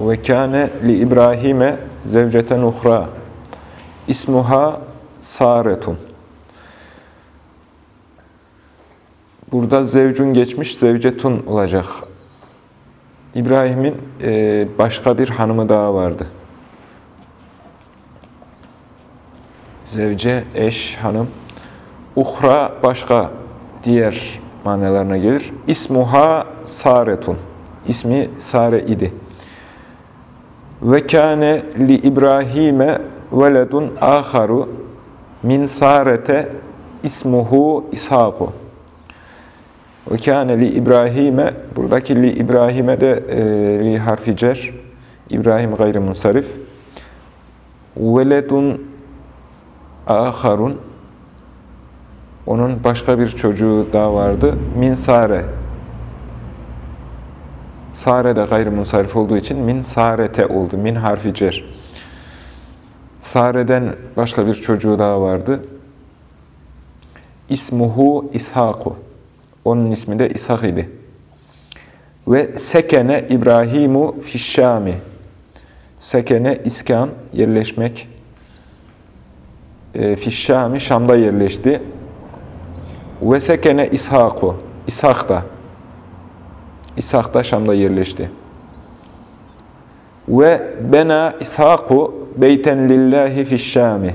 Ve kâne li İbrahim'e zevceten uhra. İsmuha Saretun. Burada zevcun geçmiş, zevcetun olacak. İbrahim'in e, başka bir hanımı daha vardı. Zevce, eş, hanım. Uhra başka, diğer manalarına gelir. İsmuha Saretun. İsmi Sare idi. Ve kâne li İbrahim'e veledun âharu min Sarete ismuhu İshak'u. Ve kâne li İbrahim'e, buradaki li İbrahim'e de e, li harfi cer, İbrahim gayrı munsarif. Veledun âharun, onun başka bir çocuğu daha vardı. Min Sare, Sare de gayrimunsarif olduğu için min sarete oldu. Min harfi cer. Sare'den başka bir çocuğu daha vardı. İsmuhu İshaku. Onun ismi de İshak idi. Ve sekene İbrahimu fişşami. Sekene iskan, yerleşmek. E, fişşami, Şam'da yerleşti. Ve sekene İshaku. İshak da. İshak da Şam'da yerleşti. Ve bena İshaku beyten lillahi fişşami.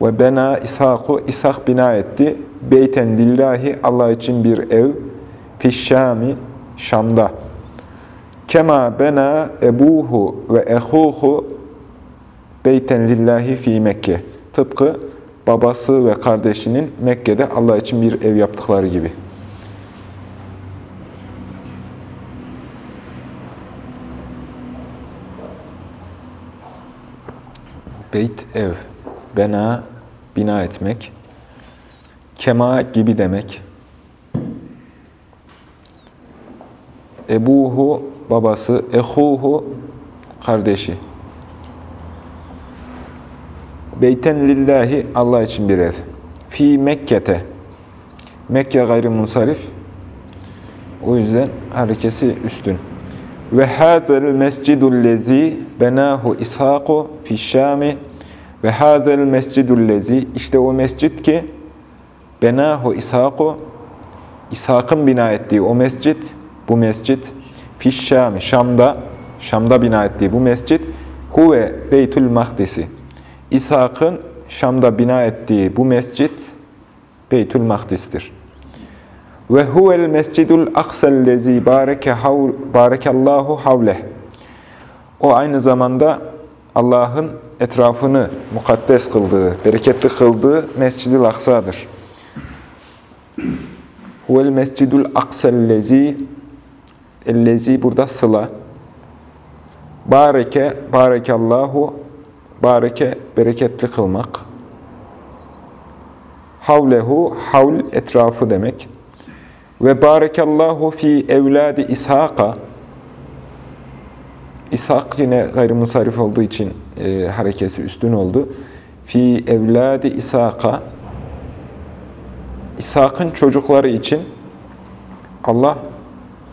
Ve bena İshaku, İshak bina etti. Beyten lillahi, Allah için bir ev. Fişşami, Şam'da. Kema bena ebuhu ve ehuhu beyten lillahi fi Mekke. Tıpkı babası ve kardeşinin Mekke'de Allah için bir ev yaptıkları gibi. Beyt ev, bena bina etmek, kema gibi demek. Ebuhu babası, ehuhu kardeşi. Beyten lillahi Allah için bir ev. Fi Mekke'te. Mekke gayrimunsarif. O yüzden harekesi üstün. Ve hâzel mescidul lezî benâhu İshâku fişşâmi ve hâzel mescidul lezî işte o mescit ki benâhu İshâku İshak'ın bina ettiği o mescit bu mescit fişşâmi Şam'da Şam'da bina ettiği bu mescit huve Beytül Mahdisi İshak'ın Şam'da bina ettiği bu mescit Beytül Mahdis'tir. Ve huvel mescidul aksellezi barekallahu havleh. O aynı zamanda Allah'ın etrafını mukaddes kıldığı, bereketli kıldığı Mescid-ül Aksa'dır. Huvel mescidul aksellezi ellezi burada sıla. Bareke, barekallahu bareke, bereketli kılmak. Havlehu, havl etrafı demek. Ve barekallahu fi evladi İshak'a İshak yine gayrimusarif olduğu için e, harekesi üstün oldu. Fi evladi İshak'a İshak'ın çocukları için Allah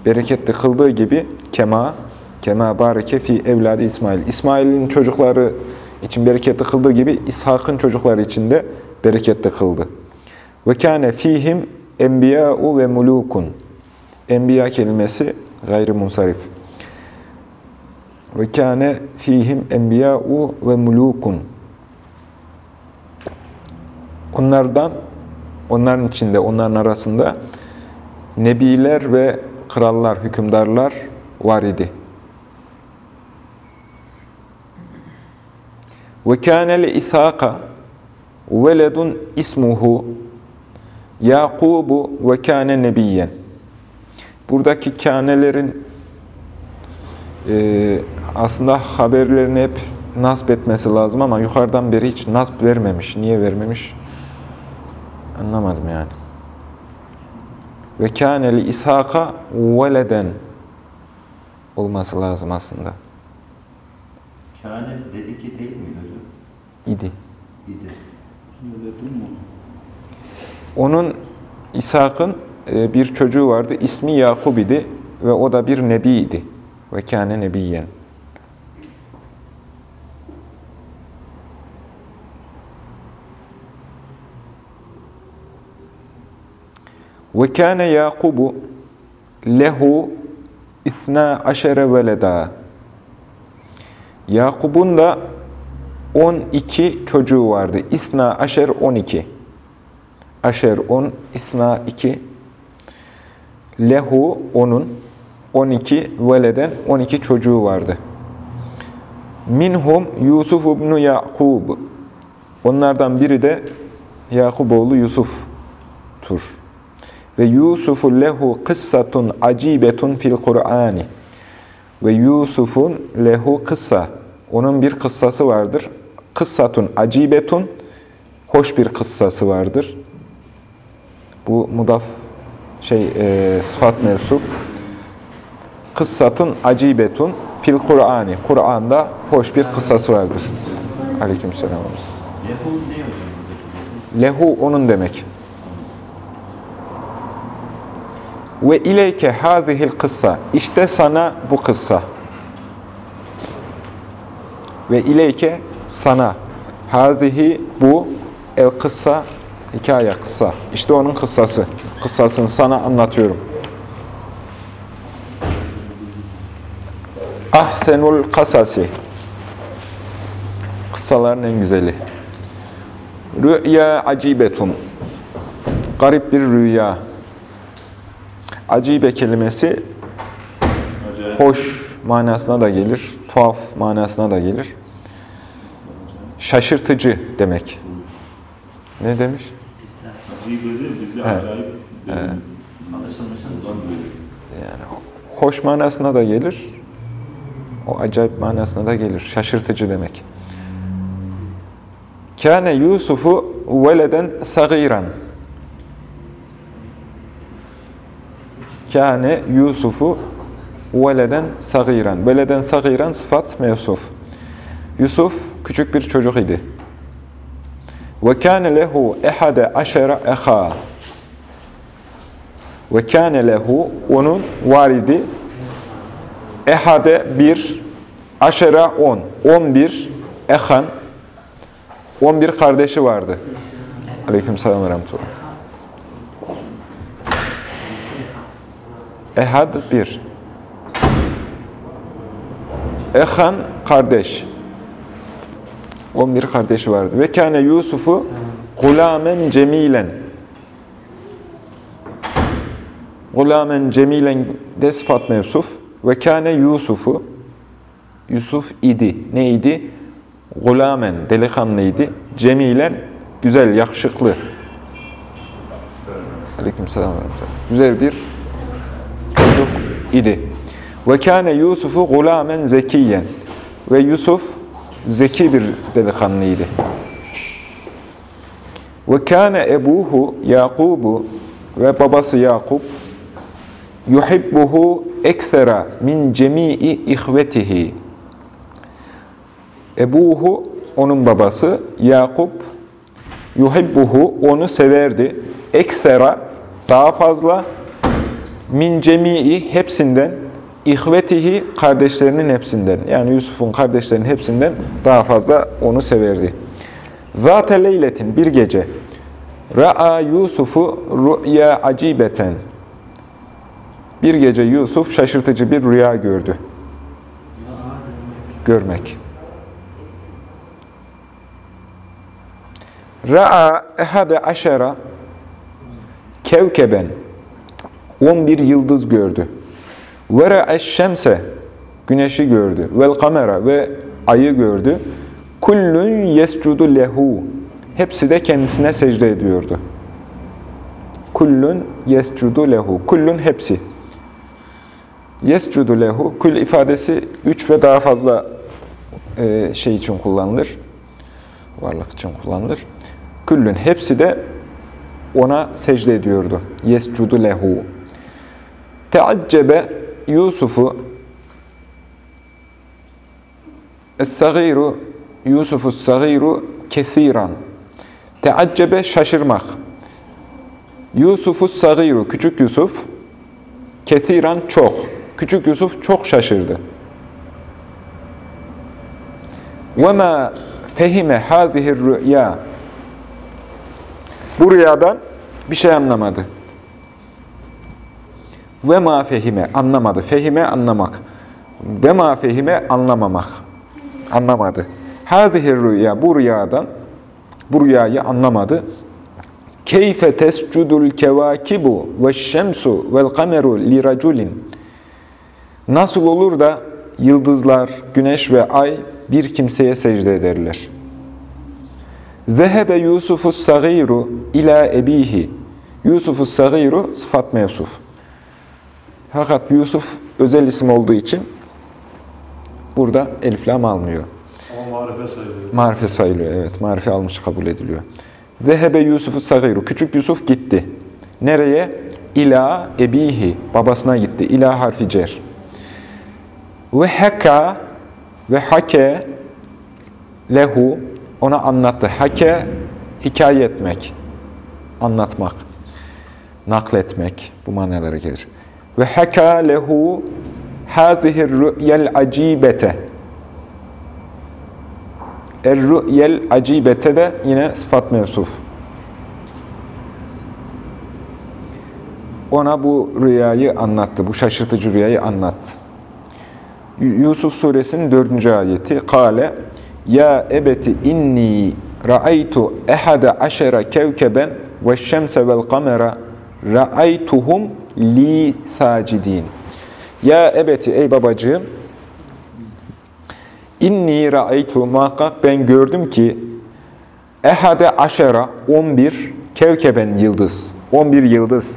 bereketli kıldığı gibi kema kema bareke fi evladi İsmail. İsmail'in çocukları için bereketli kıldığı gibi İshak'ın çocukları için de bereketli kıldı. Ve kâne fihim enbiya'u ve mulukun. Enbiya kelimesi gayri munsarif. Ve kâne fihim enbiya'u ve mulukun. Onlardan, onların içinde, onların arasında nebiler ve krallar, hükümdarlar var idi. Ve kâne li İshâka veledun ismuhu Yakubu ve kâne nebiyyen. Buradaki kânelerin e, aslında haberlerini hep nasp etmesi lazım ama yukarıdan beri hiç nasp vermemiş. Niye vermemiş? Anlamadım yani. Ve kâneli İshak'a veleden olması lazım aslında. Kâne dedi ki değil miydi hocam? İdi. İdi. Onun İshak'ın e, bir çocuğu vardı. İsmi Yakub idi ve o da bir nebiydi. Ve kâne nebiyyen. Ve kâne Yakubu lehu isna aşere veleda. Yakub'un da 12 çocuğu vardı. İsna aşer 12. Aşer 10, isna 2. Lehu onun 12 veleden 12 çocuğu vardı. Minhum Yusuf ibn Yakub. Onlardan biri de Yakub oğlu Yusuf'tur. Ve Yusufu lehu kıssatun acibetun fil Kur'ani. Ve Yusuf'un lehu kıssa. Onun bir kıssası vardır. Kıssatun acibetun. Hoş bir kıssası vardır. Bu mudaf şey e, sıfat mevsuf. Kıssatun acibetun fil Kur'ani. Kur'an'da hoş bir kıssası vardır. Aleykümselam. Lehu? Lehu onun demek. Ve ileyke hazihil kıssa. İşte sana bu kıssa. Ve ileyke sana. Hazihi bu el kıssa hikaye kıssa. İşte onun kıssası. Kıssasını sana anlatıyorum. Ahsenul kasasi. Kıssaların en güzeli. Rü'ya acibetun. Garip bir rüya. Acibe kelimesi hoş manasına da gelir, tuhaf manasına da gelir. Şaşırtıcı demek. Ne demiş? Evet. acayip. Alışılmışın zor Yani hoş manasına da gelir. O acayip manasına da gelir. Şaşırtıcı demek. Kâne Yusufu veleden sagiran. Kâne Yusufu veleden sagiran. Veleden sagiran sıfat mevsuf. Yusuf küçük bir çocuk idi. Ve kâne lehu ehade aşera eha. Ve kâne lehu onun validi ehade bir aşera on. On bir ehan. On bir kardeşi vardı. Aleyküm selam ve rahmetullah. Ehad bir. Ehan kardeş. 11 kardeşi vardı. Ve kâne Yusuf'u gulâmen cemilen. Gulâmen cemilen de sıfat mevsuf. Ve kâne Yusuf'u Yusuf idi. Neydi? Gulâmen, delikanlıydı. Cemilen, güzel, yakışıklı. Ve rahmetullah. Güzel bir çocuk idi. Ve kâne Yusuf'u gulâmen zekiyen. Ve Yusuf zeki bir delikanlıydı. Ve kâne ebuhu Yakubu ve babası Yakup yuhibbuhu ekfera min cemii ihvetihi. Ebuhu onun babası Yakup yuhibbuhu onu severdi. Eksera daha fazla min cemii hepsinden ihvetihi kardeşlerinin hepsinden yani Yusuf'un kardeşlerinin hepsinden daha fazla onu severdi. Zate leyletin bir gece Ra'a Yusuf'u rü'ya acibeten bir gece Yusuf şaşırtıcı bir rüya gördü. Görmek. Ra'a ehade aşera kevkeben 11 yıldız gördü. Ve ra'eş şemse güneşi gördü. Vel kamera ve ayı gördü. Kullun yescudu lehu hepsi de kendisine secde ediyordu. Kullun yescudu lehu kullun hepsi. Yescudu lehu. Kül ifadesi üç ve daha fazla e, şey için kullanılır. Varlık için kullanılır. Küllün hepsi de ona secde ediyordu. Yescudu lehu. Teaccebe Yusuf'u Es-sagiru Yusuf'u sagiru kesiran. Teaccebe şaşırmak. Yusuf'u sagiru küçük Yusuf kesiran çok. Küçük Yusuf çok şaşırdı. وَمَا fehime هَذِهِ الرُّؤْيَا Bu rüyadan bir şey anlamadı. Ve ma fehime anlamadı. Fehime anlamak. Ve ma fehime anlamamak. Anlamadı. Hâzihir rüya bu rüyadan bu rüyayı anlamadı. Keyfe tescudul kevakibu ve şemsu vel kameru li raculin. Nasıl olur da yıldızlar, güneş ve ay bir kimseye secde ederler? Zehebe Yusufus sagiru ila ebihi. Yusufus sagiru sıfat mevsuf. Fakat Yusuf özel isim olduğu için burada elif lam almıyor. Ama marife sayılıyor. Marife sayılıyor, evet. Marife almış kabul ediliyor. Zehebe Yusuf'u sagiru. Küçük Yusuf gitti. Nereye? İla ebihi. Babasına gitti. İla harfi cer. Ve heka ve hake lehu ona anlattı. Hake hikaye etmek, anlatmak, nakletmek bu manalara gelir. Ve heka lehu hâzihir rü'yel acibete Er-rü'yel acibete de yine sıfat mevsuf. Ona bu rüyayı anlattı, bu şaşırtıcı rüyayı anlattı. Yusuf suresinin dördüncü ayeti. Kale, Ya ebeti inni ra'aytu ehade aşera kevkeben ve şemse vel kamera ra'aytuhum li sacidin. Ya ebeti ey babacığım İnni ra'aytu muhakkak ben gördüm ki ehade aşera 11 kevkeben yıldız 11 yıldız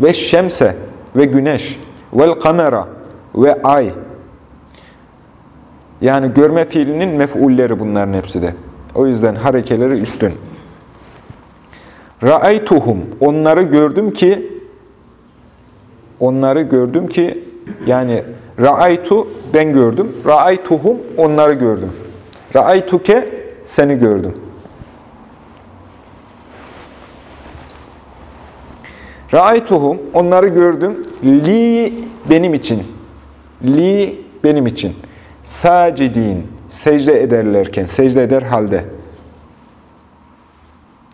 ve şemse ve güneş vel kamera ve ay yani görme fiilinin mef'ulleri bunların hepsi de. O yüzden harekeleri üstün. Ra'aytuhum onları gördüm ki onları gördüm ki yani ra'aytu ben gördüm. Ra'aytuhum onları gördüm. Ra'aytuke seni gördüm. Ra'aytuhum onları gördüm. Li benim için. Li benim için. Sacidin secde ederlerken, secde eder halde.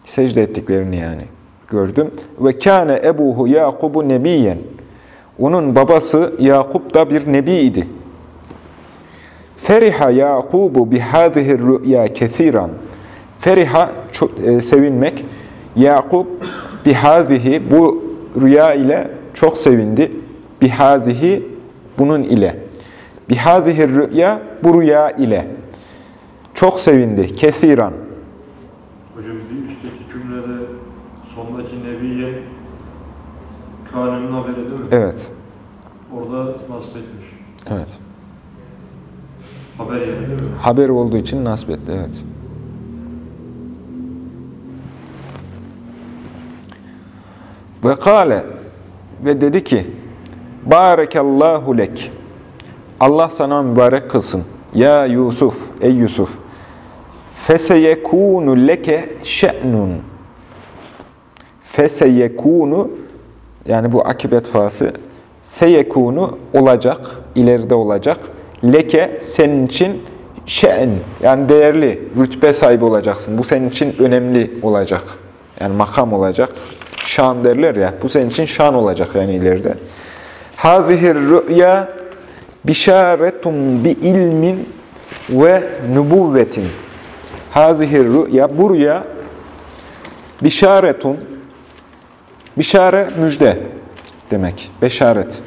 Secde ettiklerini yani gördüm. Ve kâne ebuhu Yakubu nebiyen. Onun babası Yakup da bir nebi idi. Feriha Yakubu bihâzihir rü'ya kesiran. Feriha çok, e, sevinmek. Yakup bihâzihi bu rüya ile çok sevindi. Bihâzihi bunun ile. Bihâzihir rü'ya bu rüya ile. Çok sevindi. Kesiran. Hocam bir üstteki cümlede sondaki nebiye Kane'nin haberi? Evet. Orada nasip etmiş. Evet. Haber yeri değil mi? Haber olduğu için nasip etti. Evet. Ve kâle ve dedi ki Bârekallahu lek Allah sana mübarek kılsın. Ya Yusuf, ey Yusuf Feseyekûnu leke şe'nun Feseyekûnu yani bu akibet fası seyekûnu olacak, ileride olacak. Leke senin için şe'n yani değerli, rütbe sahibi olacaksın. Bu senin için önemli olacak. Yani makam olacak. Şan derler ya. Bu senin için şan olacak yani ileride. Hazihir rü'ya bişaretun bi ilmin ve nübüvvetin. Hazihir rü'ya bu rüya bişaretun bişare müjde demek. Beşaret.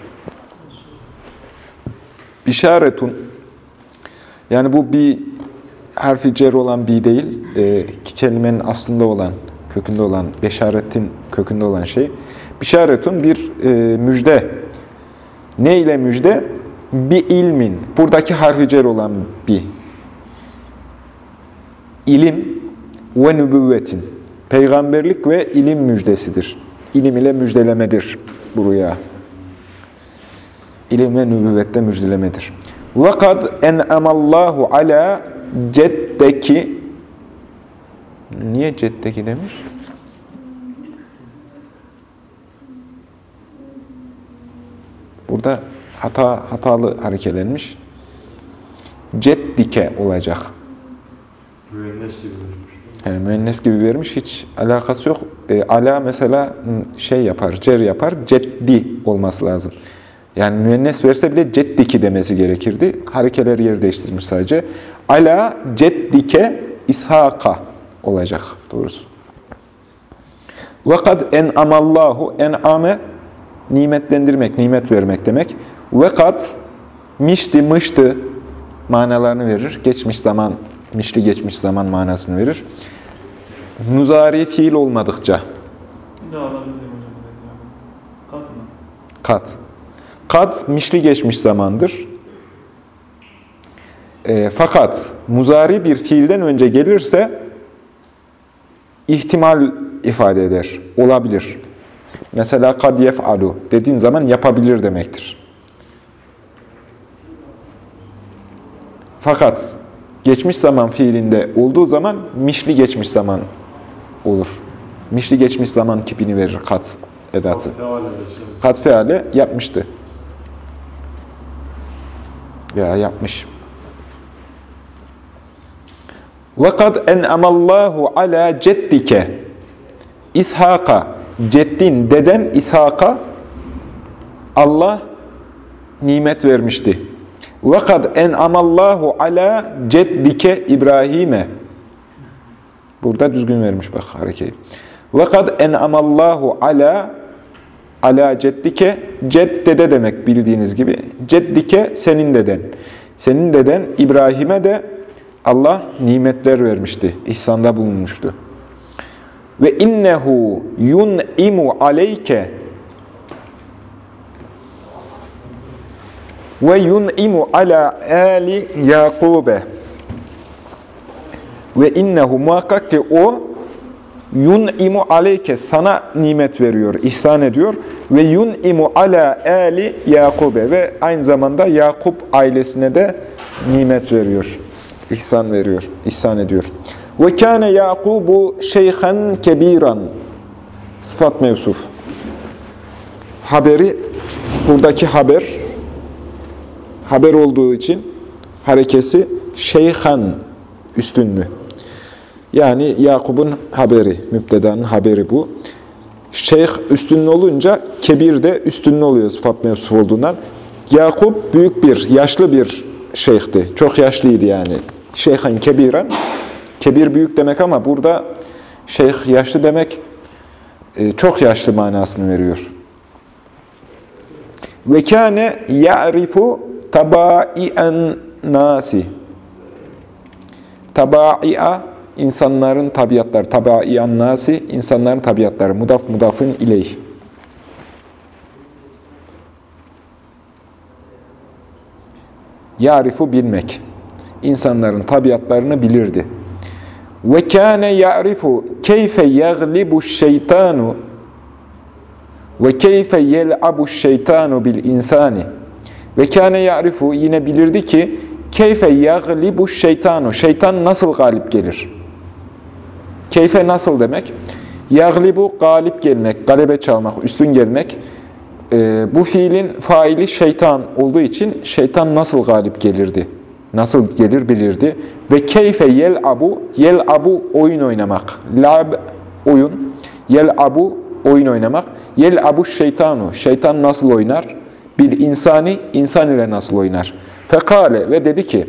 Bişaretun yani bu bir harfi cer olan bir değil, e, kelimenin aslında olan, kökünde olan, beşaretin kökünde olan şey. Bişaretun bir e, müjde Ne ile müjde? Bi ilmin. Buradaki harfi cer olan bi. İlim ve nübüvvetin. Peygamberlik ve ilim müjdesidir İlim ile müjdelemedir bu rüya. İlim ve nübüvvette müjdelemedir. وَقَدْ اَنْأَمَ اللّٰهُ عَلَى ceddeki Niye ceddeki demiş? Burada hata hatalı harekelenmiş. Ceddike olacak. Müennes gibi vermiş. Yani müennes gibi vermiş. Hiç alakası yok. E, ala mesela şey yapar, cer yapar. Ceddi olması lazım. Yani müennes verse bile ceddiki demesi gerekirdi. Harekeler yer değiştirmiş sadece. Ala ceddike ishaka olacak doğrusu. Ve kad en'amallahu en'ame nimetlendirmek, nimet vermek demek. Kad mişti, mıştı manalarını verir. Geçmiş zaman, mişli geçmiş zaman manasını verir. Muzari fiil olmadıkça Bir daha alabilir miyim hocam? Kat mı? kat. Kat mişli geçmiş zamandır. E, fakat muzari bir fiilden önce gelirse ihtimal ifade eder. Olabilir. Mesela kad yef'alu dediğin zaman yapabilir demektir. Fakat geçmiş zaman fiilinde olduğu zaman mişli geçmiş zaman olur. Mişli geçmiş zaman kipini verir kat edatı. Feale desem. Kat feale yapmıştı. Ya yapmış. وَقَدْ اَنْأَمَ اللّٰهُ عَلَى ceddike İshak'a, ceddin, deden İshak'a Allah nimet vermişti. وَقَدْ اَنْأَمَ اللّٰهُ عَلَى ceddike İbrahim'e Burada düzgün vermiş bak harekeyi. Ve kad en'amallahu ala ala ceddike ceddede demek bildiğiniz gibi. Ceddike senin deden. Senin deden İbrahim'e de Allah nimetler vermişti. İhsanda bulunmuştu. Ve innehu yun'imu aleyke ve yun'imu ala ali Yakube ve innehu muhakkak ki o yun'imu aleyke sana nimet veriyor, ihsan ediyor ve yun'imu ala ali Yakube ve aynı zamanda Yakup ailesine de nimet veriyor, ihsan veriyor, ihsan ediyor. Ve kâne Yakubu şeyhan kebiran sıfat mevsuf. Haberi buradaki haber haber olduğu için harekesi şeyhan üstünlü. Yani Yakup'un haberi, müptedanın haberi bu. Şeyh üstünlü olunca kebir de üstünlü oluyor sıfat mevsuf olduğundan. Yakup büyük bir, yaşlı bir şeyhti. Çok yaşlıydı yani. Şeyhan kebiren. Kebir büyük demek ama burada şeyh yaşlı demek e, çok yaşlı manasını veriyor. Ve kâne ya'rifu tabâi'en nasi. Tabâi'a insanların tabiatları, tabâi'en nasi, insanların tabiatları, mudaf mudafın ileyh. Ya'rifu bilmek. İnsanların tabiatlarını bilirdi. Ve kâne ya'rifu keyfe yaglibu şeytanu ve keyfe yel'abu şeytanu bil insani. Ve kâne ya'rifu yine bilirdi ki keyfe yaglibu şeytanu. Şeytan nasıl galip gelir? Keyfe nasıl demek? Yaglibu galip gelmek, galebe çalmak, üstün gelmek. Ee, bu fiilin faili şeytan olduğu için şeytan nasıl galip gelirdi? Nasıl gelir bilirdi. Ve keyfe yel abu, yel abu oyun oynamak. Lab oyun, yel abu oyun oynamak. Yel abu şeytanu, şeytan nasıl oynar? Bil insani, insan ile nasıl oynar? Fekale ve dedi ki,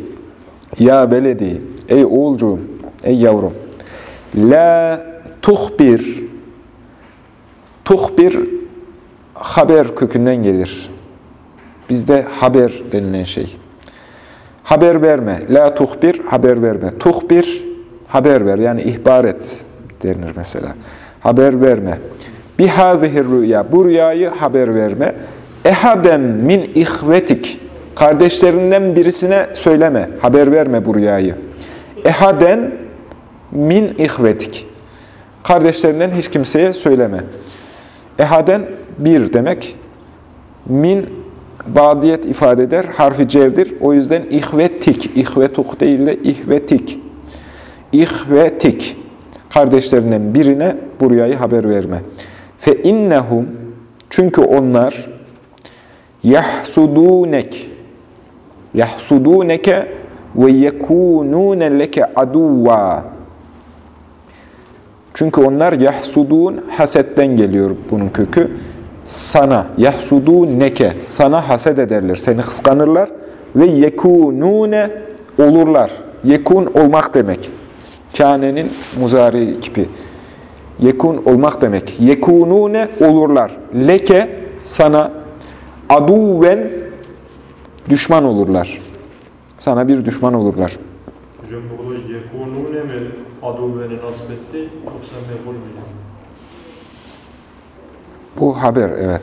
Ya beledi, ey oğulcuğum, ey yavrum, La tuhbir, tuhbir haber kökünden gelir. Bizde haber denilen şey. Haber verme. La tuhbir, haber verme. Tuhbir, haber ver. Yani ihbar et denir mesela. Haber verme. Bihâzihir rüya. Bu rüyayı haber verme. Ehaden min ihvetik. Kardeşlerinden birisine söyleme, haber verme bu rüyayı. Ehaden min ihvetik. Kardeşlerinden hiç kimseye söyleme. Ehaden bir demek. Min badiyet ifade eder. Harfi cerdir. O yüzden ihvetik. İhvetuk değil de ihvetik. İhvetik. Kardeşlerinden birine bu rüyayı haber verme. Fe innehum çünkü onlar yahsudunek yahsuduneke ve yekunune leke çünkü onlar yahsudun hasetten geliyor bunun kökü. Sana yahsuduneke sana haset ederler. Seni kıskanırlar ve yekunune olurlar. Yekun olmak demek. Kânenin muzari gibi. Yekun olmak demek. Yekunune olurlar. Leke sana aduven düşman olurlar. Sana bir düşman olurlar. Hocam mi aduveni nasip etti yoksa meful mü? yani? Bu haber evet.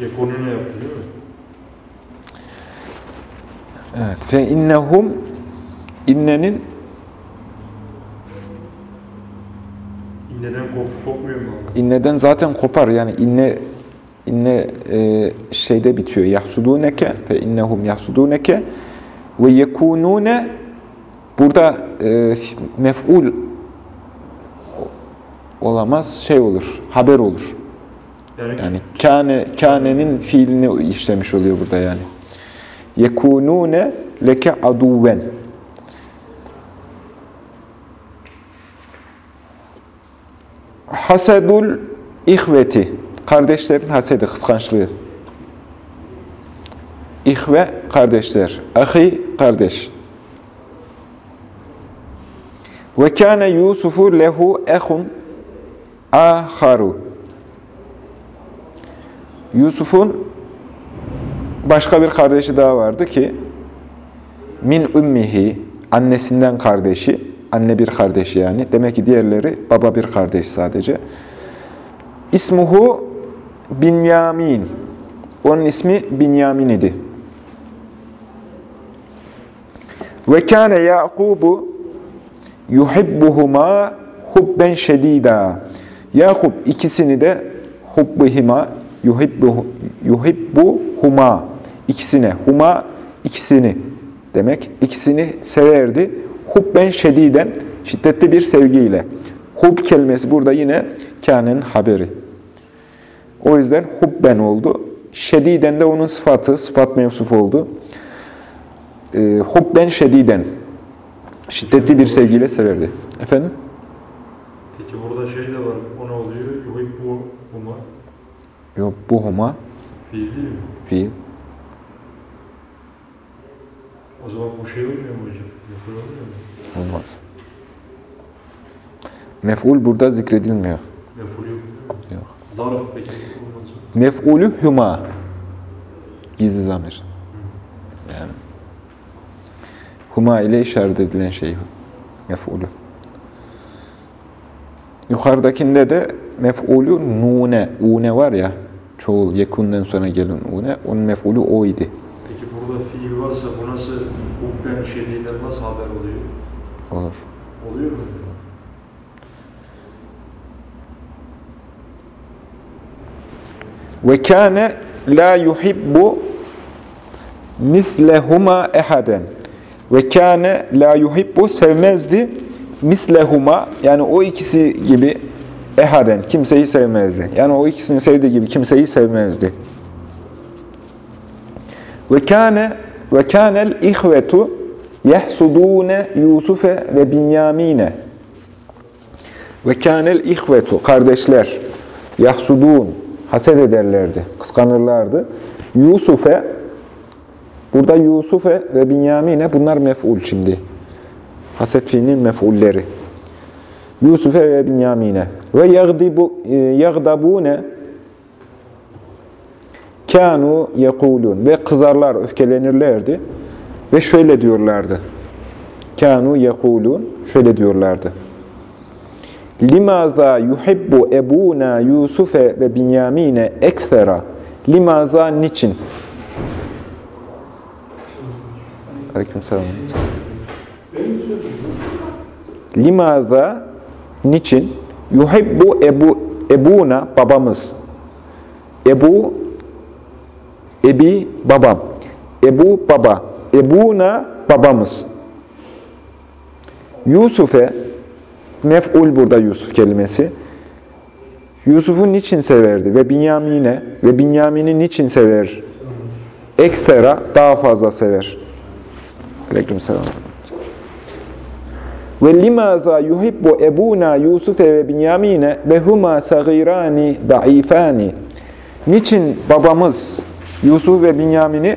Yekunune yaptı değil mi? Evet. Fe innehum innenin İnneden kop, kopmuyor mu? inneden zaten kopar. Yani inne inne e, şeyde bitiyor. Yahsuduneke fe innehum yahsuduneke ve yekunune burada e, mef'ul olamaz şey olur. Haber olur. Yani, kâne kânenin fiilini işlemiş oluyor burada yani. Yekunune leke aduven. Hasedul ihveti. Kardeşlerin hasedi, kıskançlığı. İhve, kardeşler. Ahi, kardeş. Ve kâne Yusufu lehu ehun aharu. Yusuf'un başka bir kardeşi daha vardı ki min ümmihi annesinden kardeşi, anne bir kardeşi yani. Demek ki diğerleri baba bir kardeş sadece. İsmuhu Binyamin. Onun ismi Binyamin idi. Ve kâne Yakubu yuhibbuhuma hubben şedîdâ. Yakup ikisini de hubbihima yuhibbu, yuhibbuhuma ikisine, huma ikisini demek. İkisini severdi. Hubben şediden, şiddetli bir sevgiyle. Hub kelimesi burada yine kânenin haberi. O yüzden hubben oldu. Şediden de onun sıfatı, sıfat mevsuf oldu. Ee, hubben şediden, şiddetli bir sevgiyle severdi. Efendim? Peki burada şey de var. O ne oluyor? Yuhibbu huma Yok, bu huma fiil değil mi? fiil. O zaman bu şey olmuyor mu hocam? Meful olmuyor mu? Olmaz. Mef'ul burada zikredilmiyor. Meful yok. değil mi? Yok. Zarf peki? Mef'ulü hüma. Gizli zamir. Yani huma ile işaret edilen şey mef'ulü. Yukarıdakinde de mef'ulü nune, une var ya, çoğul, yekunden sonra gelen une, onun mef'ulü o idi. Peki burada fiil varsa bu nasıl hubben şediden nasıl haber oluyor? Olur. Oluyor mu? Ve kâne la yuhibbu mislehuma ehaden. Ve kâne la yuhibbu sevmezdi mislehuma yani o ikisi gibi ehaden kimseyi sevmezdi. Yani o ikisini sevdiği gibi kimseyi sevmezdi. Ve kâne ve kânel ihvetu yahsudûne Yusufe ve Binyamine. Ve kânel ihvetu kardeşler yahsudûn haset ederlerdi, kıskanırlardı. Yusuf'e burada Yusuf'e ve Binyamine bunlar mef'ul şimdi. Haset fiilinin mef'ulleri. Yusuf'e ve Binyamine. Ve e, yagdabune kanu yekulun ve kızarlar, öfkelenirlerdi ve şöyle diyorlardı. Kanu yekulun şöyle diyorlardı. Limaza yuhibbu ebuna Yusufe ve Binyamine eksera. Limaza niçin? Aleykümselam. Limaza niçin? Yuhibbu ebu ebuna babamız. Ebu ebi babam. Ebu baba. Ebuna babamız. Yusuf'e mef'ul burada Yusuf kelimesi. Yusuf'u niçin severdi? Ve Binyamin'e ve Binyamin'i niçin sever? Ekstra daha fazla sever. Aleykümselam. Ve limaza yuhibbu ebuna Yusuf'e ve Binyamine ve huma sagirani daifani. Niçin babamız Yusuf ve Binyamin'i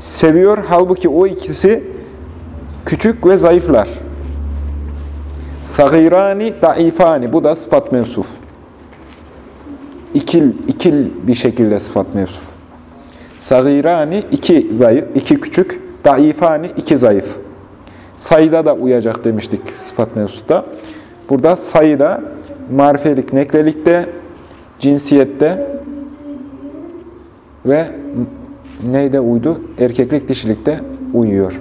seviyor? Halbuki o ikisi küçük ve zayıflar. Sagirani daifani. Bu da sıfat mevsuf. İkil, ikil bir şekilde sıfat mevsuf. Sagirani iki zayıf, iki küçük. Daifani iki zayıf. Sayıda da uyacak demiştik sıfat mevsutta. Burada sayıda, marifelik, neklelikte, cinsiyette ve neyde uydu? Erkeklik, dişilikte uyuyor.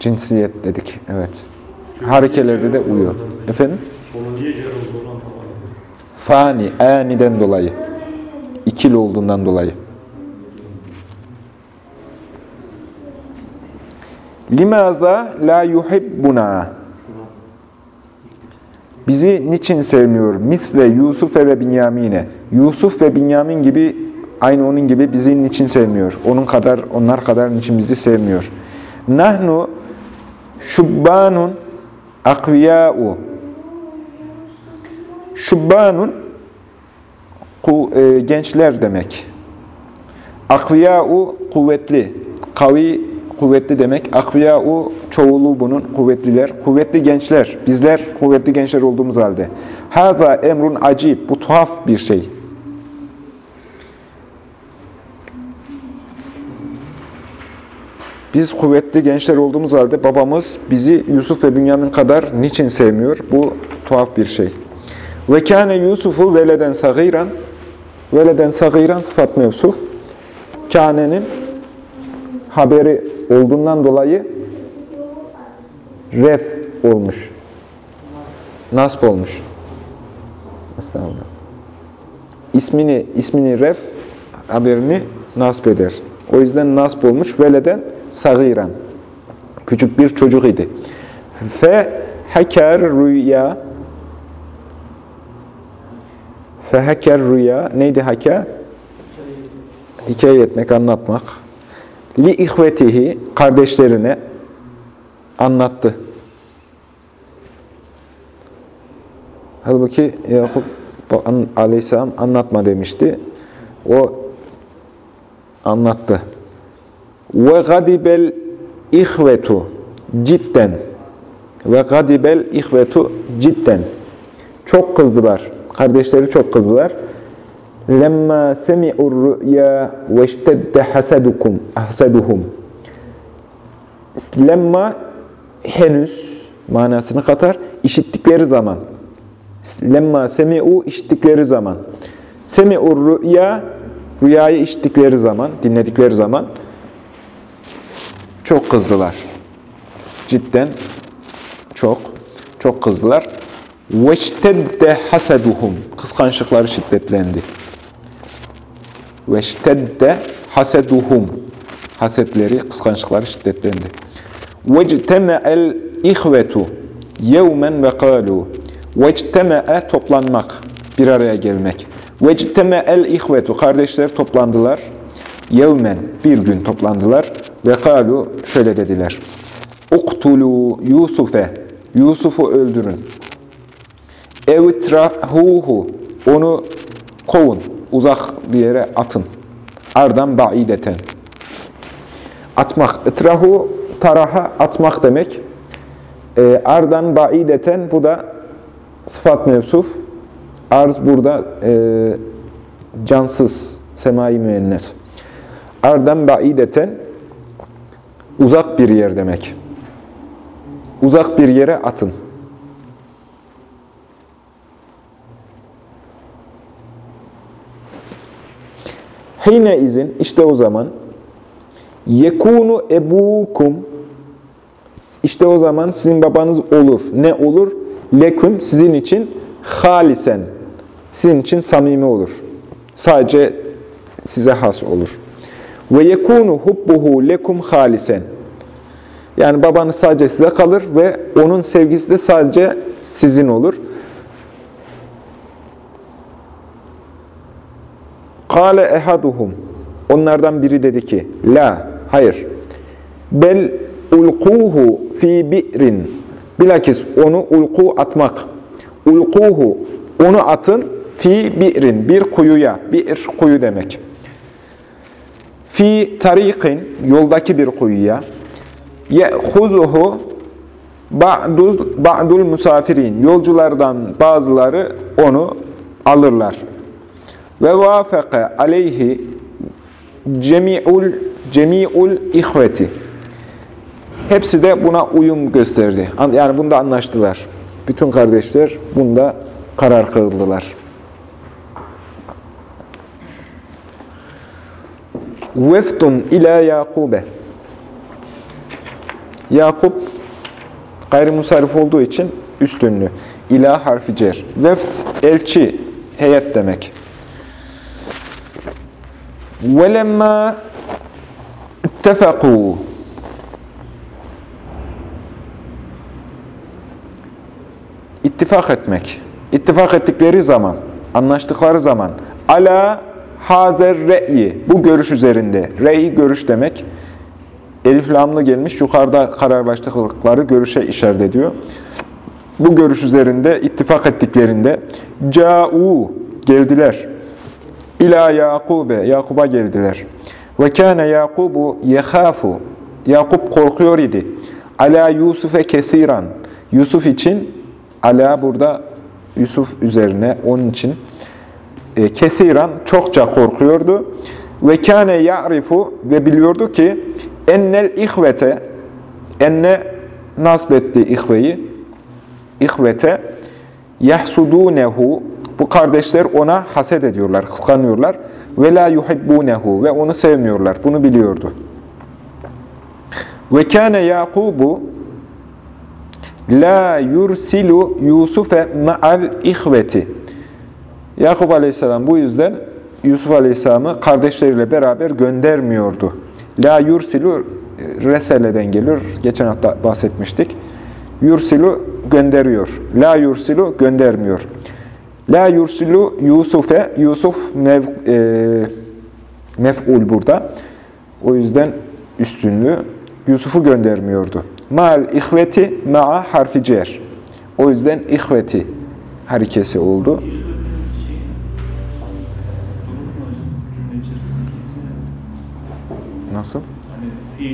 Cinsiyet dedik, evet. Harekelerde de uyuyor. Efendim? Fani, aniden dolayı. İkili olduğundan dolayı. Limaza la yuhibbuna. Bizi niçin sevmiyor? Misle Yusuf ve Binyamine. Yusuf ve Binyamin gibi aynı onun gibi bizi niçin sevmiyor? Onun kadar onlar kadar niçin bizi sevmiyor? Nahnu şubbanun akviya'u. Şubbanun e, gençler demek. Akviya'u kuvvetli. Kavi kuvvetli demek. Akviya'u çoğulu bunun kuvvetliler. Kuvvetli gençler. Bizler kuvvetli gençler olduğumuz halde. Haza emrun acib. Bu tuhaf bir şey. Biz kuvvetli gençler olduğumuz halde babamız bizi Yusuf ve Bünyamin kadar niçin sevmiyor? Bu tuhaf bir şey. Ve kâne Yusufu veleden sagiran veleden sagiran sıfat mevsuf. Kâne'nin haberi olduğundan dolayı ref olmuş. Nasp olmuş. Estağfurullah. İsmini, ismini ref, haberini nasp eder. O yüzden nasp olmuş. Veleden sagiran. Küçük bir çocuk idi. Fe heker rüya Fe heker rüya. Neydi hake? Hikaye etmek, anlatmak. Li ihvetihi kardeşlerine anlattı. Halbuki Yakup aleyhisselam anlatma demişti. O anlattı. Ve gadibel ihvetu cidden ve gadibel ihvetu cidden çok kızdılar. Kardeşleri çok kızdılar. Lemma semi'ur rü'ya ve iştedde hasadukum hasaduhum. Lemma henüz manasını katar. işittikleri zaman. Lemma semi'u işittikleri zaman. Semi'ur rü'ya rüyayı işittikleri zaman, dinledikleri zaman çok kızdılar. Cidden çok, çok kızdılar. وَاشْتَدَّ hasaduhum Kıskançlıkları şiddetlendi. وَاشْتَدَّ hasaduhum Hasetleri, kıskançlıkları şiddetlendi. وَاجْتَمَعَ الْاِخْوَةُ يَوْمًا وَقَالُوا وَاجْتَمَعَ toplanmak, bir araya gelmek. وَاجْتَمَعَ الْاِخْوَةُ Kardeşler toplandılar. Yevmen, bir gün toplandılar. Ve kalu şöyle dediler. Uktulu Yusuf'e, Yusuf'u öldürün. Evitrahuhu, onu kovun, uzak bir yere atın. Ardan ba'ideten. Atmak, itrahu, taraha atmak demek. E, ardan ba'ideten, bu da sıfat mevsuf. Arz burada e, cansız, semai müennes. Ardan ba'ideten, uzak bir yer demek. Uzak bir yere atın. Hine izin işte o zaman yekunu ebukum işte o zaman sizin babanız olur. Ne olur? Leküm sizin için halisen. Sizin için samimi olur. Sadece size has olur. Ve yekunu hubbuhu lekum halisen. Yani babanız sadece size kalır ve onun sevgisi de sadece sizin olur. Kale ehaduhum. Onlardan biri dedi ki, La, hayır. Bel ulkuhu fi bi'rin. Bilakis onu ulku atmak. Ulkuhu, onu atın fi bi'rin, bir kuyuya. Bi'r, kuyu demek. Fi tariqin, yoldaki bir kuyuya. Ye'huzuhu ba'dul, ba'dul musafirin. Yolculardan bazıları onu alırlar. Ve vafaka aleyhi cemi'ul cemi'ul ihveti. Hepsi de buna uyum gösterdi. Yani bunda anlaştılar. Bütün kardeşler bunda karar kıldılar. Veftun ila Yakube. Yakup gayrimusarif olduğu için üstünlü. İla harfi cer. Veft elçi, heyet demek. وَلَمَّا اتَّفَقُوا İttifak etmek. İttifak ettikleri zaman, anlaştıkları zaman ala hazer re'yi bu görüş üzerinde. Re'yi görüş demek. Elif lamlı gelmiş. Yukarıda karar başlıkları görüşe işaret ediyor. Bu görüş üzerinde ittifak ettiklerinde ca'u geldiler. İlâ Yakub'e, Yakub'a geldiler. Ve kâne Yakubu yehâfu, Yakup korkuyor idi. Ala Yusuf'e kesiran, Yusuf için, ala burada Yusuf üzerine, onun için e, kesiran, çokça korkuyordu. Ve kâne ya'rifu, ve biliyordu ki, ennel ihvete, enne nasbetti ihveyi, ihvete, yahsudunehu, bu kardeşler ona haset ediyorlar, kıskanıyorlar. Ve la yuhibbunehu ve onu sevmiyorlar. Bunu biliyordu. Ve kâne Yakubu la yursilu Yusufe ma'al ihveti. Yakup Aleyhisselam bu yüzden Yusuf Aleyhisselam'ı kardeşleriyle beraber göndermiyordu. La yursilu reseleden geliyor. Geçen hafta bahsetmiştik. Yursilu gönderiyor. La yursilu göndermiyor. La yursilu Yusuf'e, Yusuf mev, e, mef'ul burada. O yüzden üstünlüğü Yusuf'u göndermiyordu. Ma'al ihveti ma'a harfi cer. O yüzden ihveti harekesi oldu. Nasıl? Hani fi,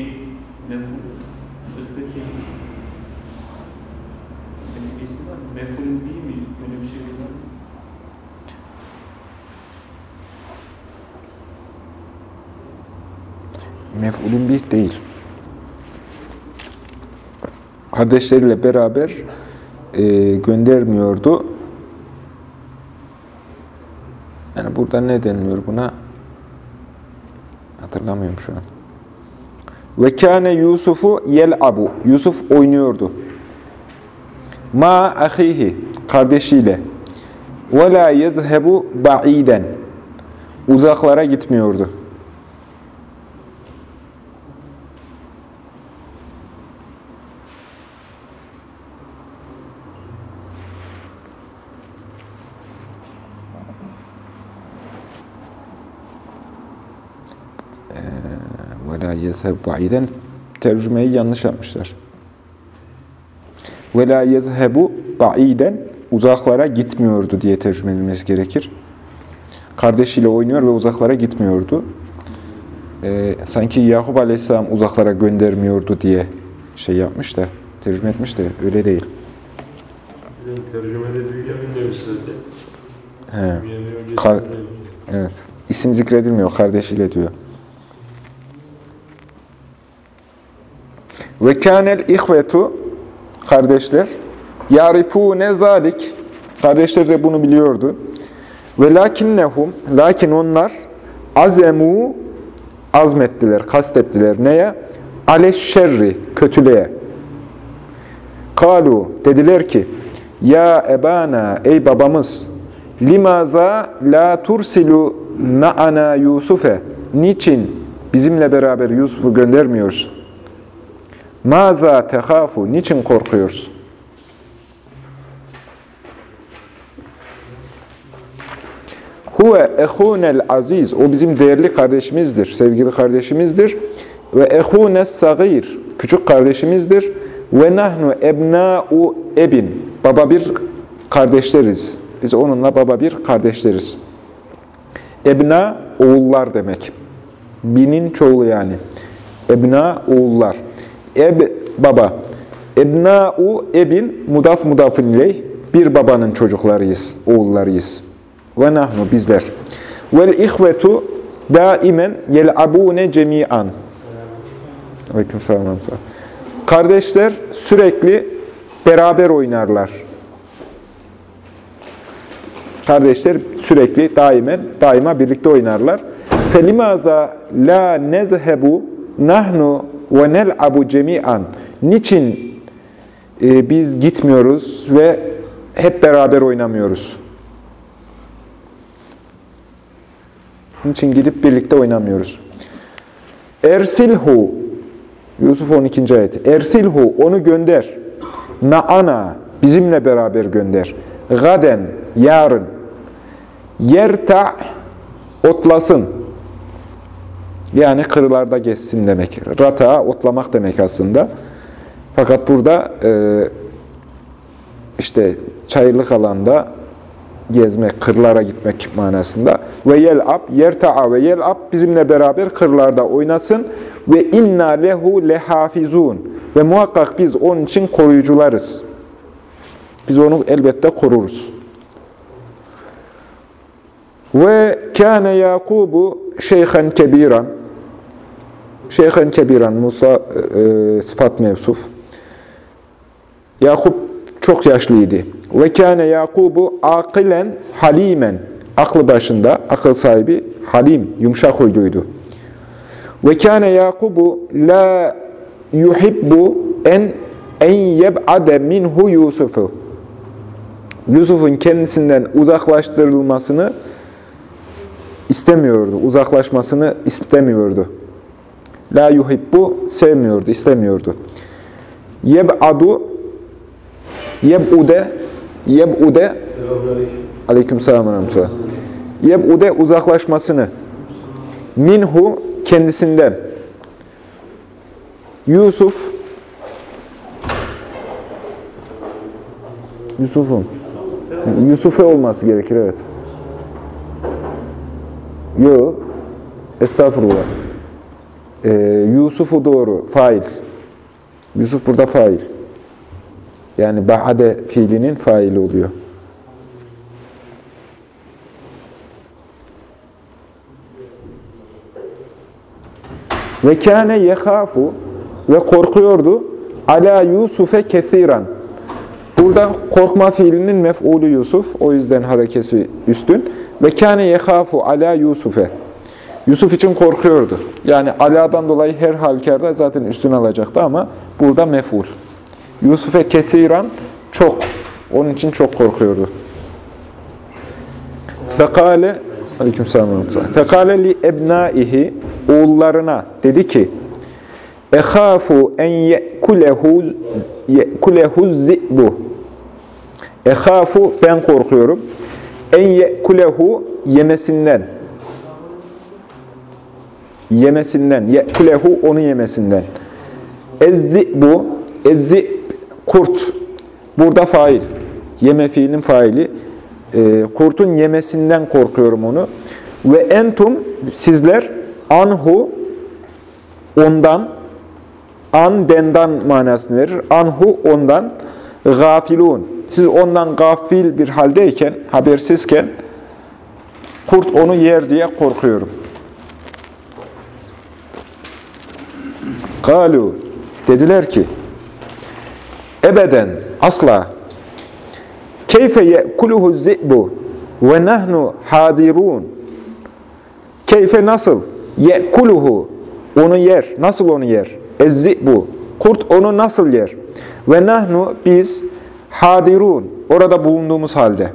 bir ismi var mı? Mefulün değil mi? Böyle bir şey var mı? Mef'ulün bih değil. Kardeşleriyle beraber e, göndermiyordu. Yani burada ne deniliyor buna? Hatırlamıyorum şu an. Ve kâne Yusufu yel'abu. Yusuf oynuyordu. Ma ahihi. Kardeşiyle. Ve la yezhebu ba'iden. Uzaklara gitmiyordu. Ve la yezheb ba'iden tercümeyi yanlış yapmışlar. Ve la yezhebu ba'iden uzaklara gitmiyordu diye tercüme edilmesi gerekir. Kardeşiyle oynuyor ve uzaklara gitmiyordu. Ee, sanki Yakup Aleyhisselam uzaklara göndermiyordu diye şey yapmış da, tercüme etmiş de öyle değil. Tercümede Bünyamin de üstledi. He, Kar- evet. İsim zikredilmiyor, kardeşiyle diyor. Ve kânel ihvetu kardeşler yarifûne zâlik kardeşler de bunu biliyordu. Ve lakinnehum lakin onlar azemu azmettiler, kastettiler. Neye? Aleşşerri, kötülüğe. Kalu, dediler ki, Ya ebana, ey babamız, limaza la tursilu ma'ana Yusufe, niçin bizimle beraber Yusuf'u göndermiyorsun? Maza tehafu, niçin korkuyorsun? Huve ehunel aziz. O bizim değerli kardeşimizdir, sevgili kardeşimizdir. Ve ehunes sagir. Küçük kardeşimizdir. Ve nahnu ebna'u ebin. Baba bir kardeşleriz. Biz onunla baba bir kardeşleriz. Ebna oğullar demek. Binin çoğulu yani. Ebna oğullar. Eb baba. Ebna'u ebin mudaf mudafın ileyh. Bir babanın çocuklarıyız, oğullarıyız. Ve nahnu bizler. Vel ihvetu daimen yel'abune cemi'an. Aleyküm selam. Kardeşler sürekli beraber oynarlar. Kardeşler sürekli daimen, daima birlikte oynarlar. Felimaza la nezhebu nahnu ve nel'abu cemi'an. Niçin e, biz gitmiyoruz ve hep beraber oynamıyoruz? Niçin gidip birlikte oynamıyoruz? Ersilhu Yusuf 12. ayet. Ersilhu onu gönder. Ma'ana bizimle beraber gönder. Gaden yarın. Yerta otlasın. Yani kırlarda geçsin demek. Rata otlamak demek aslında. Fakat burada e, işte çayırlık alanda gezmek, kırlara gitmek manasında. Ve yel'ab, yerta'a ve yel'ab bizimle beraber kırlarda oynasın. Ve inna lehu lehafizun. Ve muhakkak biz onun için koruyucularız. Biz onu elbette koruruz. Ve kâne Yakubu şeyhen kebiran. Şeyhen kebiran, Musa e, e, sıfat mevsuf. Yakup çok yaşlıydı. Ve kâne Yakubu akilen halimen. Aklı başında, akıl sahibi, halim, yumuşak huyluydu. Ve kâne Yakubu la yuhibbu en en yeb'ade minhu Yusuf'u. Yusuf'un kendisinden uzaklaştırılmasını istemiyordu. Uzaklaşmasını istemiyordu. La yuhibbu sevmiyordu, istemiyordu. Yeb'adu yeb'ude yeb'ude aleyküm selam ve rahmetullah. Yeb'ude uzaklaşmasını minhu kendisinden Yusuf Yusuf'un Yusuf'e olması gerekir evet. Yo estağfurullah. Ee, Yusuf'u doğru fail. Yusuf burada fail. Yani ba'ade fiilinin faili oluyor. Ve kâne yekâfu ve korkuyordu ala Yusuf'e kesiran. Burada korkma fiilinin mef'ulü Yusuf. O yüzden harekesi üstün. Ve kâne yekâfu ala Yusuf'e. Yusuf için korkuyordu. Yani aladan dolayı her halükarda zaten üstün alacaktı ama burada mef'ul. Yusuf'e kesiran çok. Onun için çok korkuyordu. Fekale Aleykümselam. Fekale li ebnaihi oğullarına dedi ki Ehafu en ye'kulehu ye'kulehu zi'bu Ehafu ben korkuyorum. En ye'kulehu yemesinden. Yemesinden. Ye'kulehu onu yemesinden. Ez-zi'bu Ez-zi'b kurt. Burada fail. Yeme fiilinin faili. E, kurtun yemesinden korkuyorum onu. Ve entum sizler anhu ondan an dendan manasını verir. Anhu ondan gafilun. Siz ondan gafil bir haldeyken, habersizken kurt onu yer diye korkuyorum. Kalu dediler ki ebeden asla keyfe ye'kuluhu zi'bu ve nahnu hadirun Keyfe nasıl? Ye'kuluhu. Onu yer. Nasıl onu yer? bu. Kurt onu nasıl yer? Ve nahnu biz hadirun. Orada bulunduğumuz halde.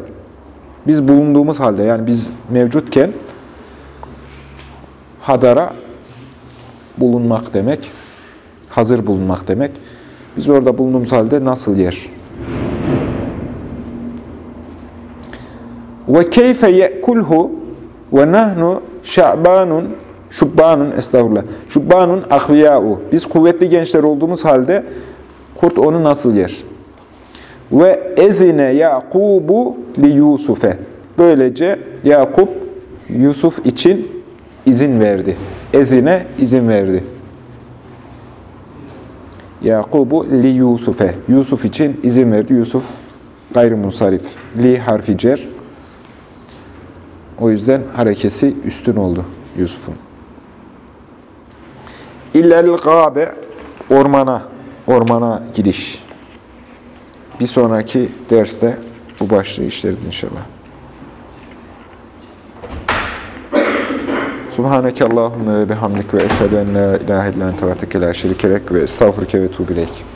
Biz bulunduğumuz halde yani biz mevcutken hadara bulunmak demek. Hazır bulunmak demek. Biz orada bulunduğumuz halde nasıl yer? Ve keyfe ye'kulhu ve nahnu şa'banun şubbanun estağfurullah. Şubbanun ahviya'u. Biz kuvvetli gençler olduğumuz halde kurt onu nasıl yer? Ve ezine Yakubu li Yusuf'e. Böylece Yakup Yusuf için izin verdi. Ezine izin verdi. Yakubu li Yusuf'e. Yusuf için izin verdi. Yusuf gayrimusarif. Li harfi cer. O yüzden harekesi üstün oldu Yusuf'un. İllel gâbe ormana, ormana gidiş. Bir sonraki derste bu başlığı işleriz inşallah. Subhaneke Allahümme ve bihamdik ve eşhedü en la ilahe illan tevateke la şerikelek ve estağfurke ve tuğbileyk.